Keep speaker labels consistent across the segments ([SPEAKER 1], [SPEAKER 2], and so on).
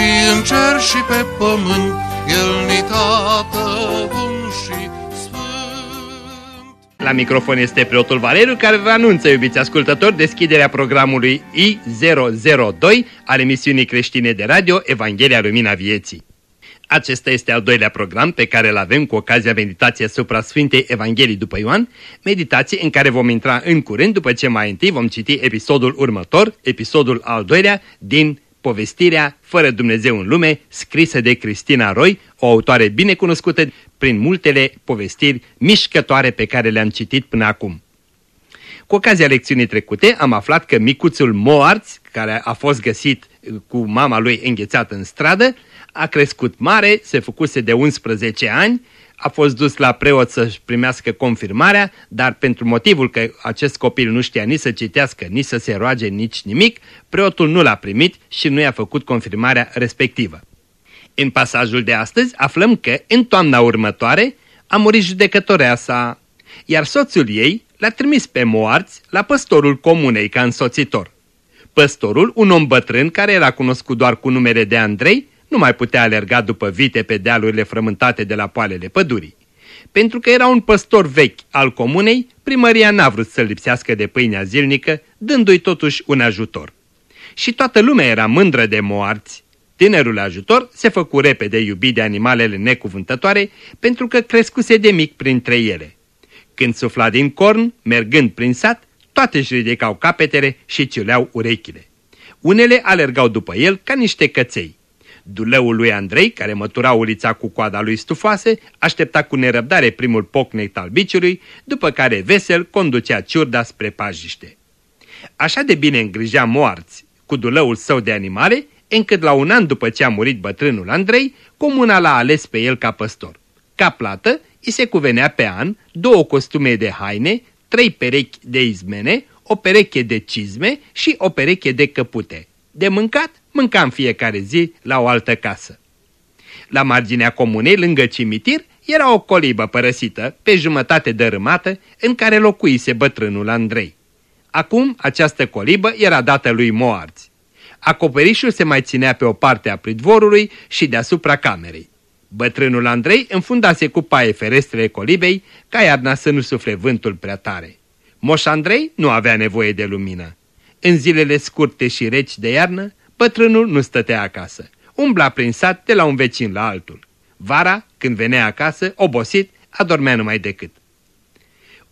[SPEAKER 1] și în cer și pe pământ, El ni tată bun și sfânt.
[SPEAKER 2] La microfon este preotul Valeriu care vă anunță, iubiți ascultători, deschiderea programului I002 al emisiunii creștine de radio Evanghelia Lumina Vieții. Acesta este al doilea program pe care îl avem cu ocazia meditației asupra Sfintei Evangheliei după Ioan, meditație în care vom intra în curând după ce mai întâi vom citi episodul următor, episodul al doilea din povestirea Fără Dumnezeu în lume, scrisă de Cristina Roy, o autoare bine cunoscută prin multele povestiri mișcătoare pe care le-am citit până acum. Cu ocazia lecțiunii trecute am aflat că micuțul Moarț, care a fost găsit cu mama lui înghețat în stradă, a crescut mare, se făcuse de 11 ani, a fost dus la preot să-și primească confirmarea, dar pentru motivul că acest copil nu știa nici să citească, nici să se roage, nici nimic, preotul nu l-a primit și nu i-a făcut confirmarea respectivă. În pasajul de astăzi aflăm că, în toamna următoare, a murit judecătorea sa, iar soțul ei l-a trimis pe moarți la păstorul comunei ca însoțitor. Păstorul, un om bătrân care era cunoscut doar cu numele de Andrei, nu mai putea alerga după vite pe dealurile frământate de la poalele pădurii. Pentru că era un păstor vechi al comunei, primăria n-a vrut să lipsească de pâinea zilnică, dându-i totuși un ajutor. Și toată lumea era mândră de moarți. Tinerul ajutor se făcu repede iubit de animalele necuvântătoare pentru că crescuse de mic printre ele. Când sufla din corn, mergând prin sat, toate își ridicau capetele și ciuleau urechile. Unele alergau după el ca niște căței. Duleul lui Andrei, care mătura ulița cu coada lui stufoase, aștepta cu nerăbdare primul pocnect al biciului, după care vesel conducea ciurda spre pajiște. Așa de bine îngrija moarți cu dulăul său de animale, încât la un an după ce a murit bătrânul Andrei, comuna l-a ales pe el ca păstor. Ca plată, îi se cuvenea pe an două costume de haine, trei perechi de izmene, o pereche de cizme și o pereche de căpute. De mâncat, mânca în fiecare zi la o altă casă. La marginea comunei, lângă cimitir, era o colibă părăsită, pe jumătate dărâmată, în care locuise bătrânul Andrei. Acum această colibă era dată lui Moarți. Acoperișul se mai ținea pe o parte a pridvorului și deasupra camerei. Bătrânul Andrei înfundase cu paie ferestrele colibei ca iarna să nu sufle vântul prea tare. Moș Andrei nu avea nevoie de lumină. În zilele scurte și reci de iarnă, bătrânul nu stătea acasă. Umbla prin sat de la un vecin la altul. Vara, când venea acasă, obosit, adormea numai decât.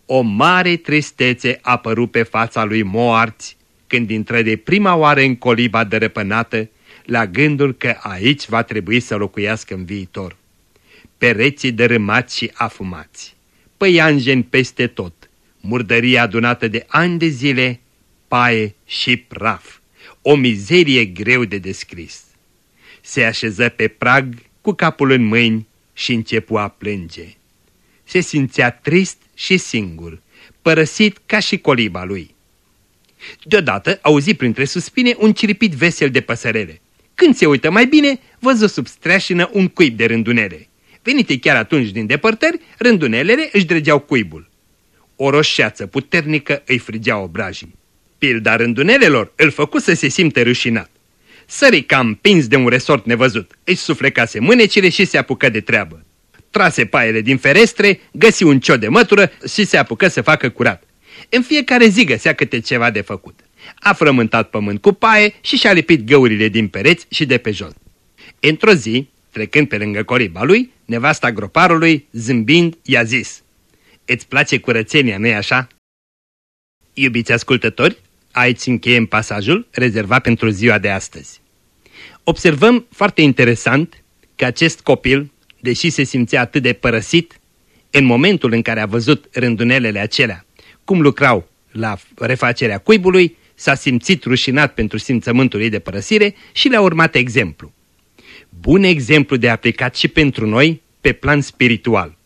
[SPEAKER 2] O mare tristețe a apărut pe fața lui Moarți când intră de prima oară în coliba dărăpânată la gândul că aici va trebui să locuiască în viitor. Pereții dărâmați și afumați, păianjeni peste tot, murdăria adunată de ani de zile, paie și praf. O mizerie greu de descris. Se așeză pe prag cu capul în mâini și începu a plânge. Se simțea trist și singur, părăsit ca și coliba lui. Deodată auzi printre suspine un ciripit vesel de păsărele. Când se uită mai bine, văză sub streașină un cuib de rândunele. Venite chiar atunci din depărtări, rândunelele își dregeau cuibul. O roșeață puternică îi frigea obrajii. Pilda rândunelelor îl făcu să se simte rușinat. Sări ca împins de un resort nevăzut, își suflecase mânecile și se apucă de treabă. Trase paiele din ferestre, găsi un cio de mătură și se apucă să facă curat. În fiecare zi găsea câte ceva de făcut. A frământat pământ cu paie și și-a lipit găurile din pereți și de pe jos. Într-o zi, trecând pe lângă coriba lui, nevasta groparului, zâmbind, i-a zis Îți place curățenia, nu-i așa?" Iubiți ascultători, aici încheiem pasajul rezervat pentru ziua de astăzi. Observăm foarte interesant că acest copil, deși se simțea atât de părăsit, în momentul în care a văzut rândunelele acelea, cum lucrau la refacerea cuibului, s-a simțit rușinat pentru simțământul ei de părăsire și le-a urmat exemplu. bun exemplu de aplicat și pentru noi pe plan spiritual.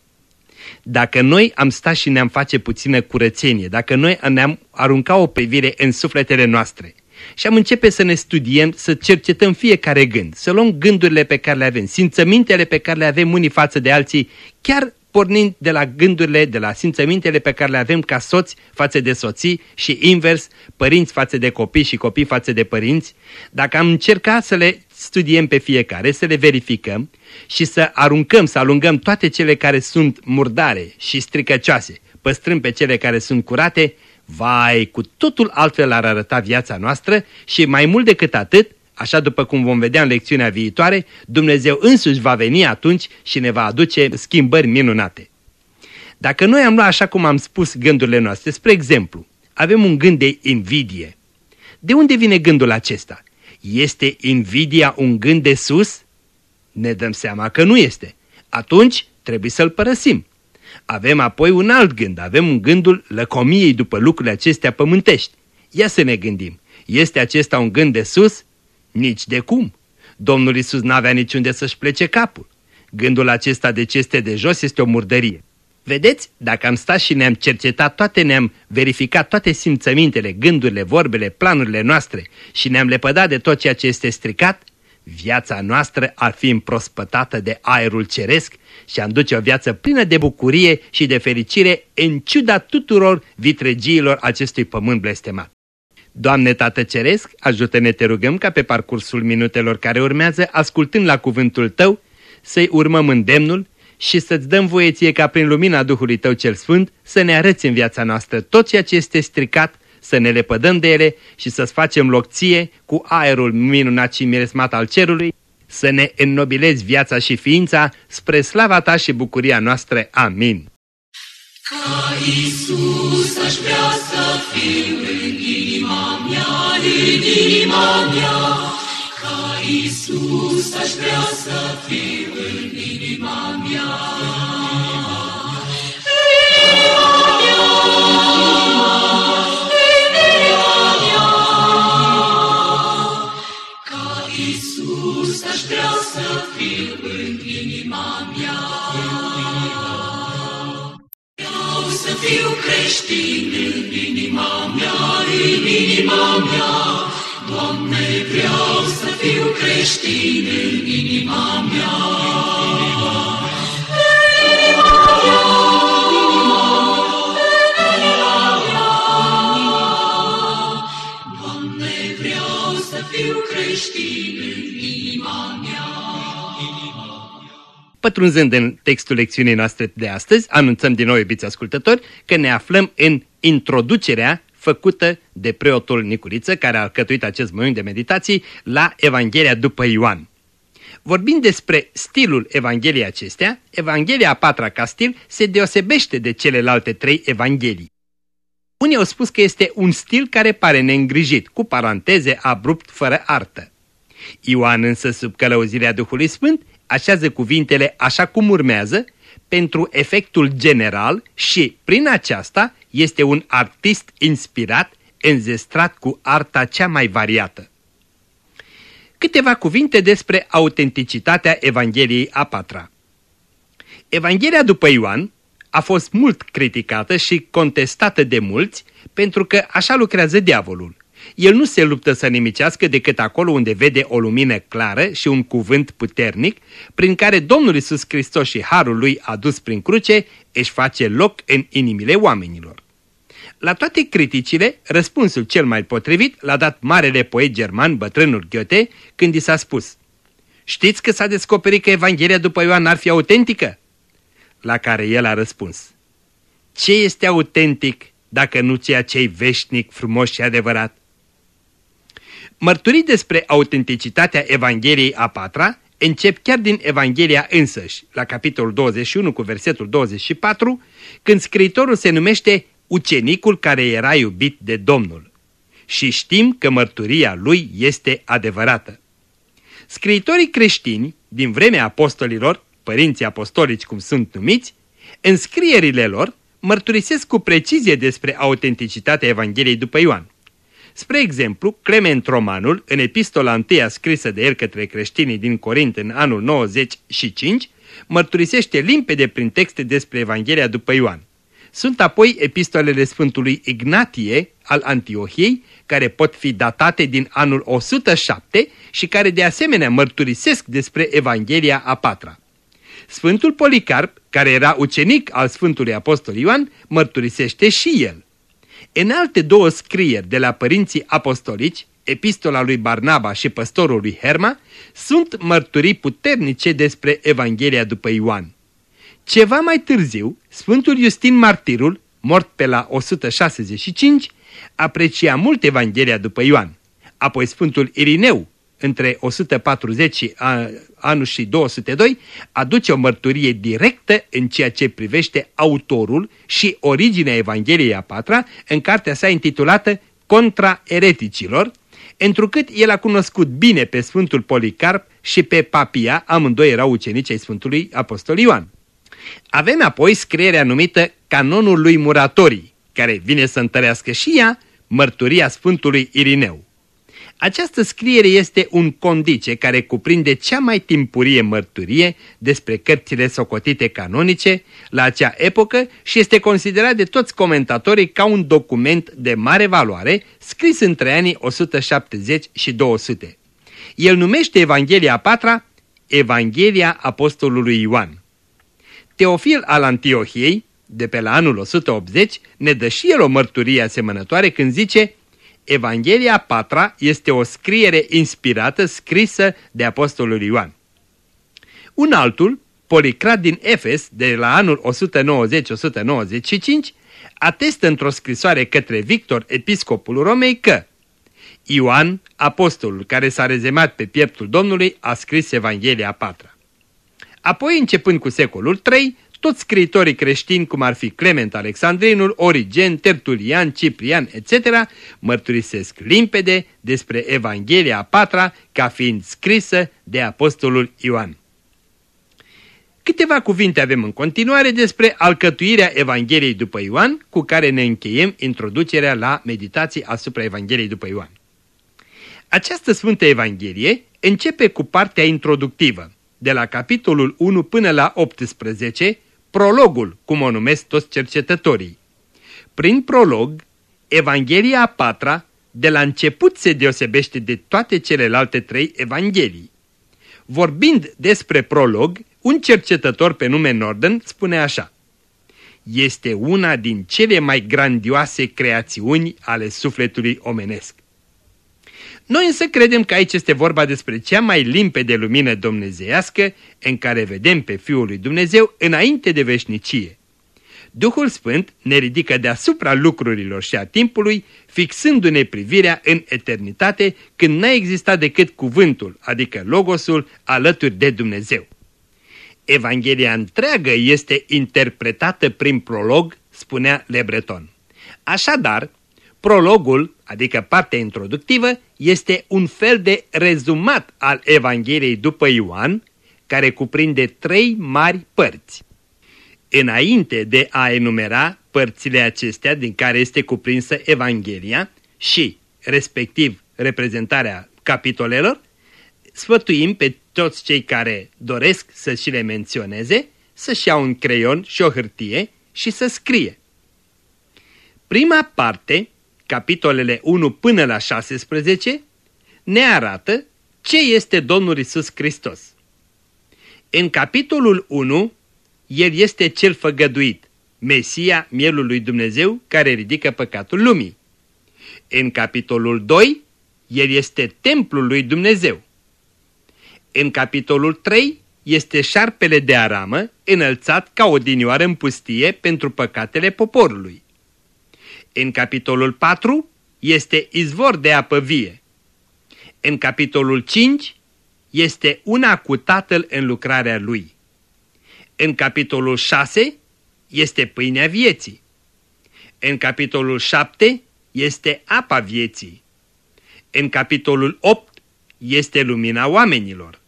[SPEAKER 2] Dacă noi am stat și ne-am face puțină curățenie, dacă noi ne-am aruncat o privire în sufletele noastre și am începe să ne studiem, să cercetăm fiecare gând, să luăm gândurile pe care le avem, simțămintele pe care le avem unii față de alții, chiar pornind de la gândurile, de la simțămintele pe care le avem ca soți față de soții și invers, părinți față de copii și copii față de părinți, dacă am încercat să le studiem pe fiecare, să le verificăm și să aruncăm, să alungăm toate cele care sunt murdare și stricăcioase, păstrând pe cele care sunt curate, vai, cu totul altfel ar arăta viața noastră și mai mult decât atât, așa după cum vom vedea în lecțiunea viitoare, Dumnezeu însuși va veni atunci și ne va aduce schimbări minunate. Dacă noi am luat așa cum am spus gândurile noastre, spre exemplu, avem un gând de invidie. De unde vine gândul acesta? Este invidia un gând de sus? Ne dăm seama că nu este. Atunci trebuie să-l părăsim. Avem apoi un alt gând, avem un gândul lăcomiei după lucrurile acestea pământești. Ia să ne gândim, este acesta un gând de sus? Nici de cum. Domnul Isus n-avea niciunde să-și plece capul. Gândul acesta de ce este de jos este o murdărie. Vedeți, dacă am stat și ne-am cercetat toate, ne-am verificat toate simțămintele, gândurile, vorbele, planurile noastre și ne-am lepădat de tot ceea ce este stricat, viața noastră ar fi împrospătată de aerul ceresc și am duce o viață plină de bucurie și de fericire în ciuda tuturor vitregiilor acestui pământ blestemat. Doamne Tată Ceresc, ajută-ne te rugăm ca pe parcursul minutelor care urmează, ascultând la cuvântul Tău, să-i urmăm îndemnul și să-ți dăm voie ție ca prin lumina Duhului Tău cel Sfânt să ne arăți în viața noastră tot ceea ce este stricat, să ne lepădăm de ele și să-ți facem locție cu aerul minunat și miresmat al cerului, să ne înnobilezi viața și ființa spre slava Ta și bucuria noastră. Amin.
[SPEAKER 3] Ca Iisus aș vrea să fiu în inima mea, în inima mea. Ca Iisus aș vrea să fiu în inima mea. Iisus aș vrea să fiu în inima mea. Vreau să fiu creștin în inima mea, în inima mea. Doamne, vreau să fiu creștin în inima mea. Doamne, vreau să fiu creștin în
[SPEAKER 2] Pătrunzând în textul lecțiunii noastre de astăzi, anunțăm din nou, iubiți ascultători, că ne aflăm în introducerea făcută de preotul Nicuriță, care a alcătuit acest moment de meditații, la Evanghelia după Ioan. Vorbind despre stilul Evangheliei acestea, Evanghelia a patra ca stil se deosebește de celelalte trei Evanghelii. Unii au spus că este un stil care pare neîngrijit, cu paranteze, abrupt, fără artă. Ioan însă, sub călăuzirea Duhului Sfânt, așează cuvintele așa cum urmează, pentru efectul general și, prin aceasta, este un artist inspirat, înzestrat cu arta cea mai variată. Câteva cuvinte despre autenticitatea Evangheliei a patra. Evanghelia după Ioan a fost mult criticată și contestată de mulți pentru că așa lucrează diavolul. El nu se luptă să nimicească decât acolo unde vede o lumină clară și un cuvânt puternic, prin care Domnul Isus Hristos și Harul lui adus prin cruce își face loc în inimile oamenilor. La toate criticile, răspunsul cel mai potrivit l-a dat marele poet german, bătrânul Goethe, când i s-a spus Știți că s-a descoperit că Evanghelia după Ioan ar fi autentică? La care el a răspuns Ce este autentic dacă nu ceea ce-i veșnic, frumos și adevărat? Mărturii despre autenticitatea Evangheliei a patra încep chiar din Evanghelia însăși, la capitolul 21 cu versetul 24, când scriitorul se numește ucenicul care era iubit de Domnul. Și știm că mărturia lui este adevărată. Scriitorii creștini, din vremea apostolilor, părinții apostolici cum sunt numiți, în scrierile lor mărturisesc cu precizie despre autenticitatea Evangheliei după Ioan. Spre exemplu, Clement Romanul, în epistola întâia scrisă de el către creștinii din Corint în anul 95, mărturisește limpede prin texte despre Evanghelia după Ioan. Sunt apoi epistolele Sfântului Ignatie al Antiohiei, care pot fi datate din anul 107 și care de asemenea mărturisesc despre Evanghelia a patra. Sfântul Policarp, care era ucenic al Sfântului Apostol Ioan, mărturisește și el. În alte două scrieri de la părinții apostolici, epistola lui Barnaba și păstorul lui Herma, sunt mărturii puternice despre Evanghelia după Ioan. Ceva mai târziu, Sfântul Justin Martirul, mort pe la 165, aprecia mult Evanghelia după Ioan. Apoi Sfântul Irineu, între 140 anul și 202, aduce o mărturie directă în ceea ce privește autorul și originea Evangheliei a patra în cartea sa intitulată Contra ereticilor, întrucât el a cunoscut bine pe Sfântul Policarp și pe Papia, amândoi erau ucenici ai Sfântului Apostol Ioan. Avem apoi scrierea numită Canonul lui Muratorii, care vine să întărească și ea mărturia Sfântului Irineu. Această scriere este un condice care cuprinde cea mai timpurie mărturie despre cărțile socotite canonice la acea epocă și este considerat de toți comentatorii ca un document de mare valoare scris între anii 170 și 200. El numește Evanghelia a patra Evanghelia Apostolului Ioan. Teofil al Antiohiei, de pe la anul 180, ne dă și el o mărturie asemănătoare când zice Evanghelia patra este o scriere inspirată scrisă de Apostolul Ioan. Un altul, Policrat din Efes, de la anul 190-195, atestă într-o scrisoare către Victor, episcopul Romei, că Ioan, apostolul care s-a rezemat pe pieptul Domnului, a scris Evanghelia patra. Apoi, începând cu secolul III, toți scriitorii creștini, cum ar fi Clement Alexandrinul, Origen, Tertulian, Ciprian, etc., mărturisesc limpede despre Evanghelia a patra ca fiind scrisă de Apostolul Ioan. Câteva cuvinte avem în continuare despre alcătuirea Evangheliei după Ioan, cu care ne încheiem introducerea la meditații asupra Evangheliei după Ioan. Această Sfântă Evanghelie începe cu partea introductivă, de la capitolul 1 până la 18, prologul, cum o numesc toți cercetătorii. Prin prolog, Evanghelia a patra de la început se deosebește de toate celelalte trei evanghelii. Vorbind despre prolog, un cercetător pe nume Norden spune așa. Este una din cele mai grandioase creațiuni ale sufletului omenesc. Noi însă credem că aici este vorba despre cea mai limpede lumină domnezeiască în care vedem pe Fiul lui Dumnezeu înainte de veșnicie. Duhul Sfânt ne ridică deasupra lucrurilor și a timpului, fixându-ne privirea în eternitate când n-a existat decât cuvântul, adică Logosul, alături de Dumnezeu. Evanghelia întreagă este interpretată prin prolog, spunea Lebreton. Așadar, prologul, adică partea introductivă, este un fel de rezumat al Evangheliei după Ioan, care cuprinde trei mari părți. Înainte de a enumera părțile acestea din care este cuprinsă Evanghelia și, respectiv, reprezentarea capitolelor, sfătuim pe toți cei care doresc să și le menționeze să-și iau un creion și o hârtie și să scrie. Prima parte capitolele 1 până la 16, ne arată ce este Domnul Isus Hristos. În capitolul 1, El este cel făgăduit, Mesia, mielul lui Dumnezeu, care ridică păcatul lumii. În capitolul 2, El este templul lui Dumnezeu. În capitolul 3, este șarpele de aramă, înălțat ca o dinioară în pustie pentru păcatele poporului. În capitolul 4 este izvor de apă vie. În capitolul 5 este una cu tatăl în lucrarea lui. În capitolul 6 este pâinea vieții. În capitolul 7 este apa vieții. În capitolul 8 este lumina oamenilor.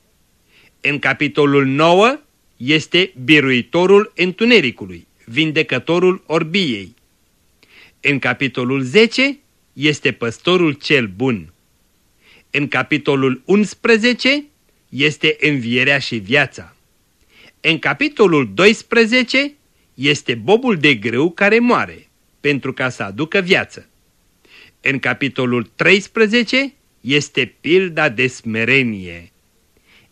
[SPEAKER 2] În capitolul 9 este biruitorul întunericului, vindecătorul orbiei. În capitolul 10 este păstorul cel bun. În capitolul 11 este învierea și viața. În capitolul 12 este bobul de grâu care moare pentru ca să aducă viață. În capitolul 13 este pilda de smerenie.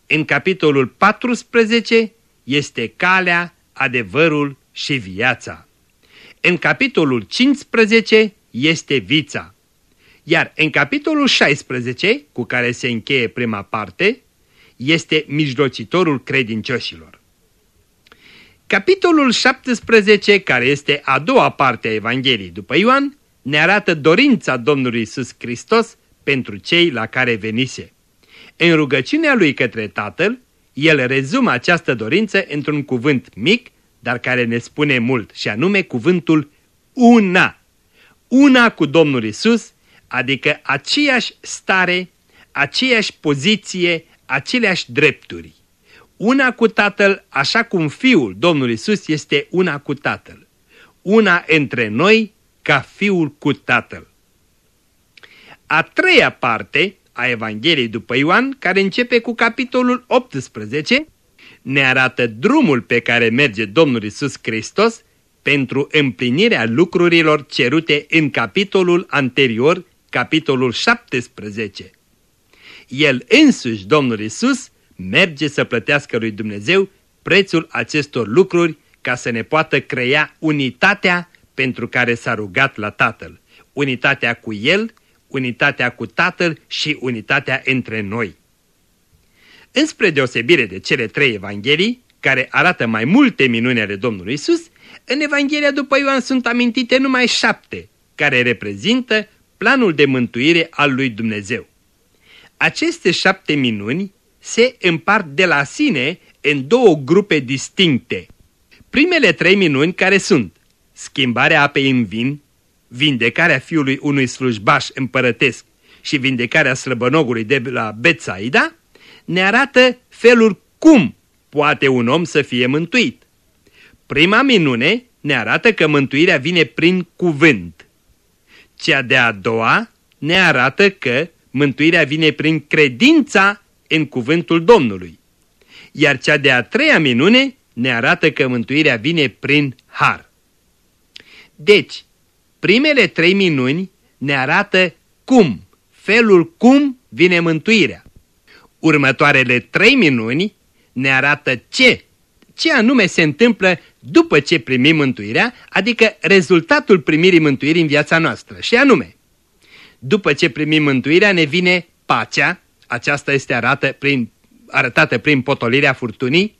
[SPEAKER 2] În capitolul 14 este calea, adevărul și viața. În capitolul 15 este vița. Iar în capitolul 16, cu care se încheie prima parte, este mijlocitorul credincioșilor. Capitolul 17, care este a doua parte a Evangheliei după Ioan, ne arată dorința Domnului Isus Hristos pentru cei la care venise. În rugăciunea lui către Tatăl, el rezumă această dorință într-un cuvânt mic, dar care ne spune mult, și anume cuvântul una. Una cu Domnul Isus, adică aceeași stare, aceeași poziție, aceleași drepturi. Una cu Tatăl, așa cum Fiul Domnul Isus este una cu Tatăl. Una între noi ca Fiul cu Tatăl. A treia parte a Evangheliei după Ioan, care începe cu capitolul 18, ne arată drumul pe care merge Domnul Isus Hristos pentru împlinirea lucrurilor cerute în capitolul anterior, capitolul 17. El însuși, Domnul Isus, merge să plătească lui Dumnezeu prețul acestor lucruri ca să ne poată crea unitatea pentru care s-a rugat la Tatăl. Unitatea cu El, unitatea cu Tatăl și unitatea între noi. Înspre deosebire de cele trei evanghelii, care arată mai multe minuni ale Domnului Isus, în Evanghelia după Ioan sunt amintite numai șapte, care reprezintă planul de mântuire al lui Dumnezeu. Aceste șapte minuni se împart de la sine în două grupe distincte. Primele trei minuni care sunt schimbarea apei în vin, vindecarea fiului unui slujbaș împărătesc și vindecarea slăbănogului de la Betsaida, ne arată felul cum poate un om să fie mântuit. Prima minune ne arată că mântuirea vine prin cuvânt. Cea de-a doua ne arată că mântuirea vine prin credința în cuvântul Domnului. Iar cea de-a treia minune ne arată că mântuirea vine prin har. Deci, primele trei minuni ne arată cum, felul cum vine mântuirea. Următoarele trei minuni ne arată ce, ce anume se întâmplă după ce primim mântuirea, adică rezultatul primirii mântuirii în viața noastră. Și anume, după ce primim mântuirea ne vine pacea, aceasta este arată prin, arătată prin potolirea furtunii,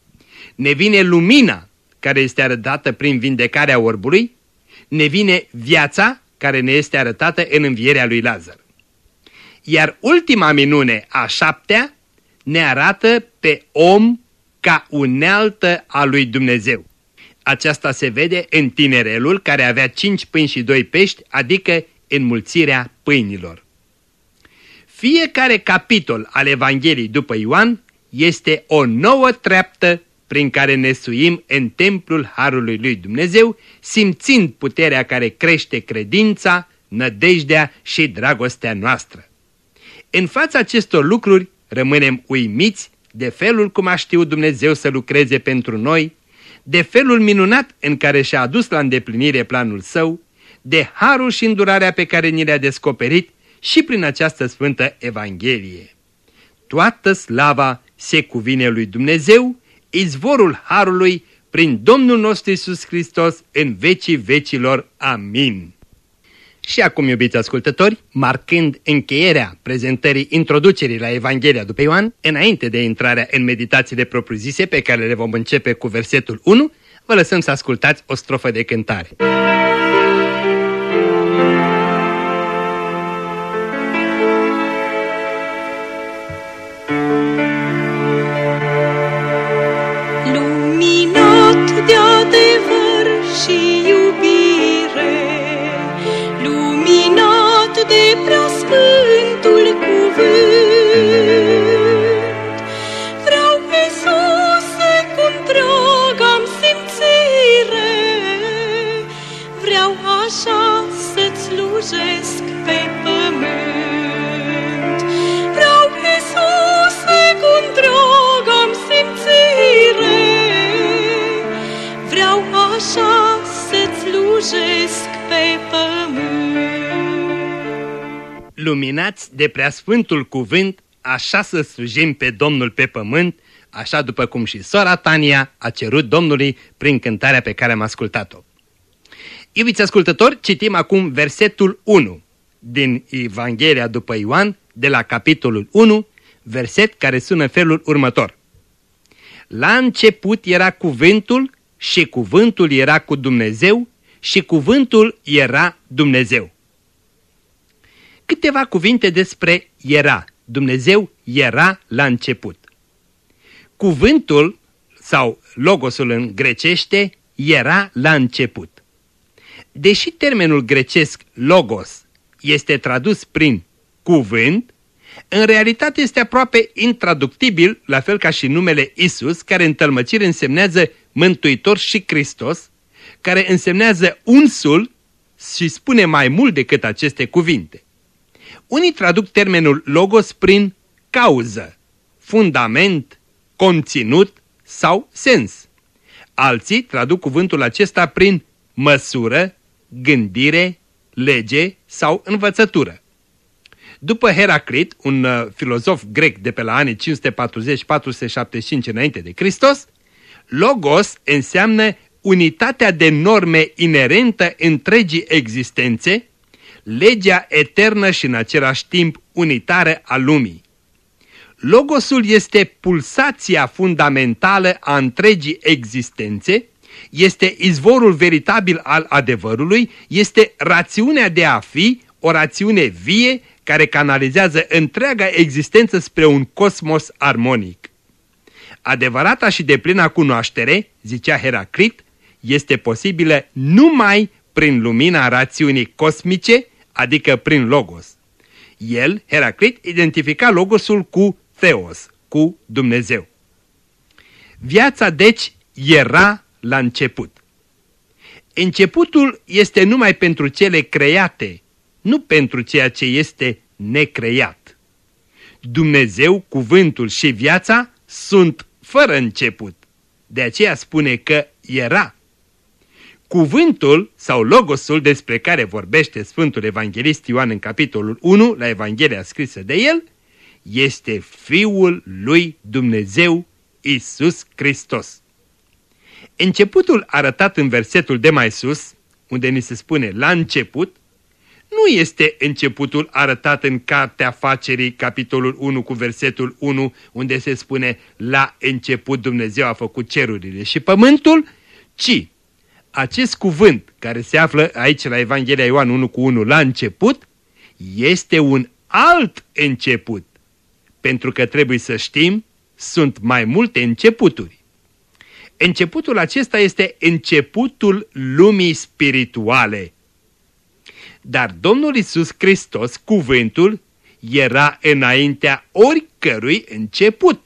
[SPEAKER 2] ne vine lumina, care este arătată prin vindecarea orbului, ne vine viața, care ne este arătată în învierea lui Lazar. Iar ultima minune, a șaptea, ne arată pe om ca unealtă a lui Dumnezeu. Aceasta se vede în tinerelul care avea cinci pâini și doi pești, adică înmulțirea pâinilor. Fiecare capitol al Evangheliei după Ioan este o nouă treaptă prin care ne suim în templul Harului lui Dumnezeu, simțind puterea care crește credința, nădejdea și dragostea noastră. În fața acestor lucruri rămânem uimiți de felul cum a știut Dumnezeu să lucreze pentru noi, de felul minunat în care și-a adus la îndeplinire planul său, de harul și îndurarea pe care ni le-a descoperit și prin această sfântă Evanghelie. Toată slava se cuvine lui Dumnezeu, izvorul harului, prin Domnul nostru Isus Hristos, în vecii vecilor. Amin. Și acum, iubiți ascultători, marcând încheierea prezentării introducerii la Evanghelia după Ioan, înainte de intrarea în meditațiile propriu-zise pe care le vom începe cu versetul 1, vă lăsăm să ascultați o strofă de cântare.
[SPEAKER 4] Așa să-ți slujesc pe pământ.
[SPEAKER 2] Luminați de preasfântul cuvânt, așa să slujim pe Domnul pe pământ, așa după cum și sora Tania a cerut Domnului prin cântarea pe care am ascultat-o. Iubiți ascultători, citim acum versetul 1 din Evanghelia după Ioan, de la capitolul 1, verset care sună felul următor. La început era cuvântul și cuvântul era cu Dumnezeu și cuvântul era Dumnezeu. Câteva cuvinte despre era. Dumnezeu era la început. Cuvântul sau logosul în grecește era la început. Deși termenul grecesc logos este tradus prin cuvânt, în realitate este aproape intraductibil, la fel ca și numele Isus, care în tălmăcire însemnează Mântuitor și Hristos, care însemnează unsul și spune mai mult decât aceste cuvinte. Unii traduc termenul logos prin cauză, fundament, conținut sau sens. Alții traduc cuvântul acesta prin măsură, gândire, lege sau învățătură. După Heraclit, un uh, filozof grec de pe la anii 540-475 înainte de Hristos, logos înseamnă unitatea de norme inerentă întregii existențe, legea eternă și în același timp unitară a lumii. Logosul este pulsația fundamentală a întregii existențe, este izvorul veritabil al adevărului, este rațiunea de a fi, o rațiune vie care canalizează întreaga existență spre un cosmos armonic. Adevărata și deplina cunoaștere, zicea Heraclit, este posibilă numai prin lumina rațiunii cosmice, adică prin Logos. El, Heraclit, identifica Logosul cu Theos, cu Dumnezeu. Viața, deci, era la început. Începutul este numai pentru cele create, nu pentru ceea ce este necreat. Dumnezeu, cuvântul și viața sunt fără început. De aceea spune că era. Cuvântul sau logosul despre care vorbește Sfântul Evanghelist Ioan în capitolul 1 la Evanghelia scrisă de el, este Fiul lui Dumnezeu, Isus Hristos. Începutul arătat în versetul de mai sus, unde ni se spune la început, nu este începutul arătat în Cartea Facerii, capitolul 1 cu versetul 1, unde se spune la început Dumnezeu a făcut cerurile și pământul, ci acest cuvânt care se află aici la Evanghelia Ioan 1 cu 1 la început, este un alt început. Pentru că trebuie să știm, sunt mai multe începuturi. Începutul acesta este începutul lumii spirituale. Dar Domnul Isus Hristos, cuvântul, era înaintea oricărui început.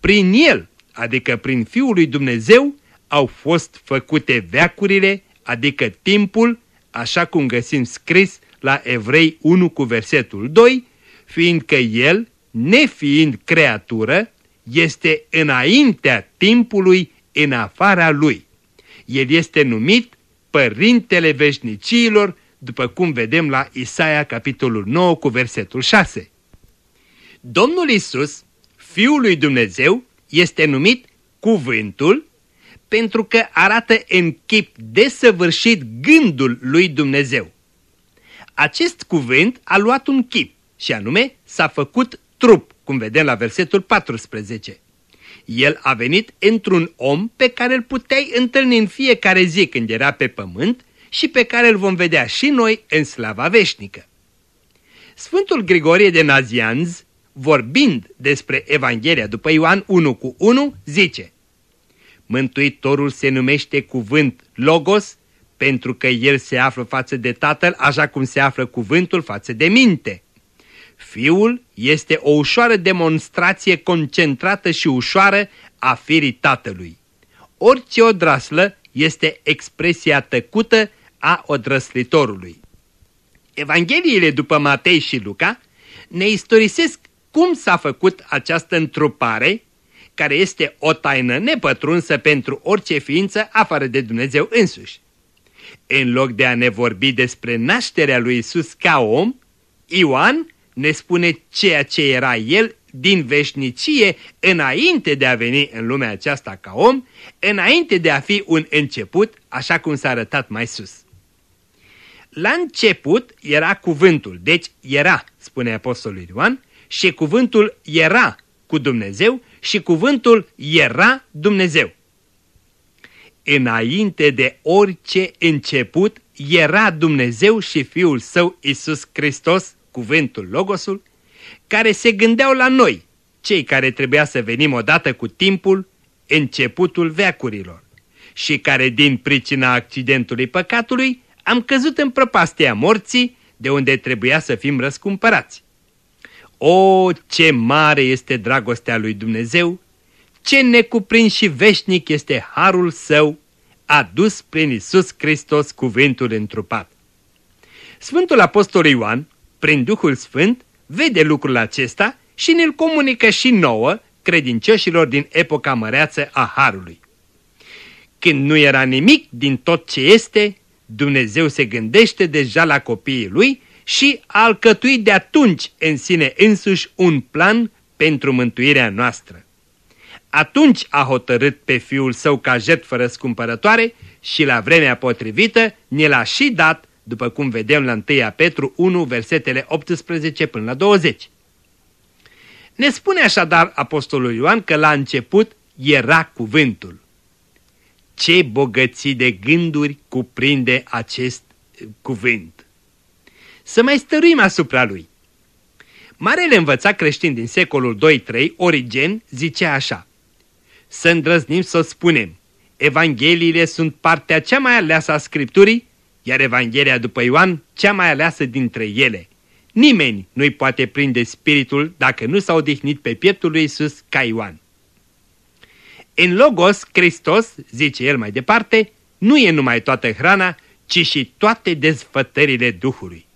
[SPEAKER 2] Prin el, adică prin Fiul lui Dumnezeu, au fost făcute veacurile, adică timpul, așa cum găsim scris la Evrei 1 cu versetul 2, fiindcă el, nefiind creatură, este înaintea timpului în afara lui. El este numit Părintele Veșnicilor, după cum vedem la Isaia capitolul 9 cu versetul 6. Domnul Isus, Fiul lui Dumnezeu, este numit Cuvântul pentru că arată în chip desăvârșit gândul lui Dumnezeu. Acest cuvânt a luat un chip și anume s-a făcut trup, cum vedem la versetul 14. El a venit într-un om pe care îl puteai întâlni în fiecare zi când era pe pământ și pe care îl vom vedea și noi în slava veșnică. Sfântul Grigorie de Nazianz, vorbind despre Evanghelia după Ioan 1 cu 1, zice Mântuitorul se numește cuvânt Logos pentru că el se află față de Tatăl așa cum se află cuvântul față de minte. Fiul este o ușoară demonstrație concentrată și ușoară a firii Tatălui. Orice odraslă este expresia tăcută a odrăslitorului. Evangheliile după Matei și Luca ne istorisesc cum s-a făcut această întrupare, care este o taină nepătrunsă pentru orice ființă afară de Dumnezeu însuși. În loc de a ne vorbi despre nașterea lui Isus ca om, Ioan ne spune ceea ce era el din veșnicie înainte de a veni în lumea aceasta ca om, înainte de a fi un început, așa cum s-a arătat mai sus. La început era cuvântul, deci era, spune Apostolul Ioan, și cuvântul era cu Dumnezeu și cuvântul era Dumnezeu. Înainte de orice început era Dumnezeu și Fiul Său Isus Hristos, cuvântul Logosul, care se gândeau la noi, cei care trebuia să venim odată cu timpul, începutul veacurilor, și care din pricina accidentului păcatului am căzut în prăpastia morții, de unde trebuia să fim răscumpărați. O, ce mare este dragostea lui Dumnezeu, ce necuprins și veșnic este harul său, adus prin Isus Hristos cuvântul întrupat. Sfântul Apostol Ioan, prin Duhul Sfânt, vede lucrul acesta și ne-l comunică și nouă, credincioșilor din epoca măreață a Harului. Când nu era nimic din tot ce este, Dumnezeu se gândește deja la copiii lui și a alcătuit de atunci în sine însuși un plan pentru mântuirea noastră. Atunci a hotărât pe Fiul Său ca jertfă răscumpărătoare și la vremea potrivită ne l-a și dat după cum vedem la 1 Petru 1, versetele 18 până la 20. Ne spune așadar Apostolul Ioan că la început era cuvântul. Ce bogății de gânduri cuprinde acest cuvânt! Să mai stăruim asupra lui. Marele învățat creștin din secolul 2-3, Origen, zicea așa. Să îndrăznim să spunem, Evangheliile sunt partea cea mai aleasă a Scripturii iar Evanghelia după Ioan cea mai aleasă dintre ele. Nimeni nu-i poate prinde spiritul dacă nu s-a odihnit pe pieptul lui Isus ca Ioan. În Logos, Hristos, zice el mai departe, nu e numai toată hrana, ci și toate dezfătările Duhului.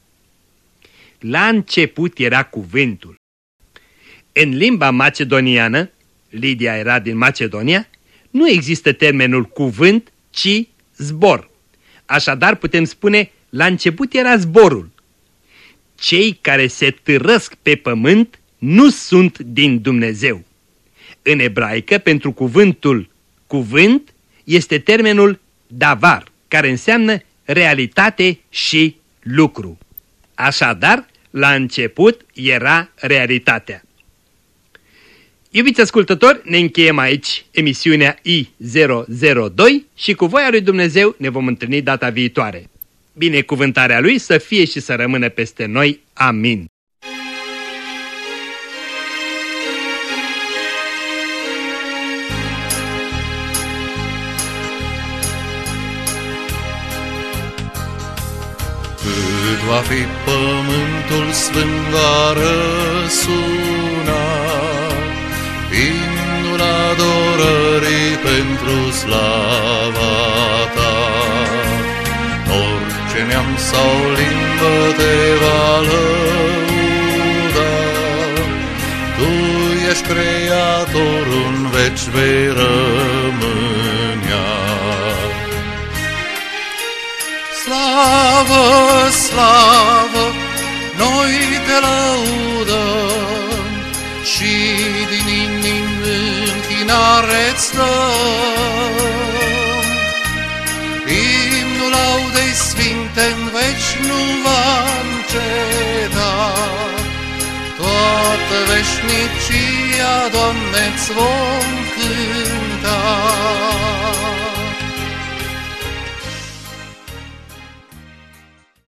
[SPEAKER 2] La început era cuvântul. În limba macedoniană, Lidia era din Macedonia, nu există termenul cuvânt, ci zbor. Așadar putem spune, la început era zborul. Cei care se târăsc pe pământ nu sunt din Dumnezeu. În ebraică, pentru cuvântul cuvânt, este termenul davar, care înseamnă realitate și lucru. Așadar, la început era realitatea. Iubiți ascultători, ne încheiem aici emisiunea I002 și cu voia lui Dumnezeu ne vom întâlni data viitoare. Binecuvântarea Lui să fie și să rămână peste noi. Amin.
[SPEAKER 1] Va fi pământul sfânt va răsuna, Imnul adorării pentru slava ta. Orice neam sau limbă te va lăuda, Tu ești creator, în veci vei rămânea. Slavă, slavă, noi te lăudăm și din inim închinare-ți dăm. Imnul laudei sfinte în veci nu va înceta, toată veșnicia, Doamne, ți vom cânta.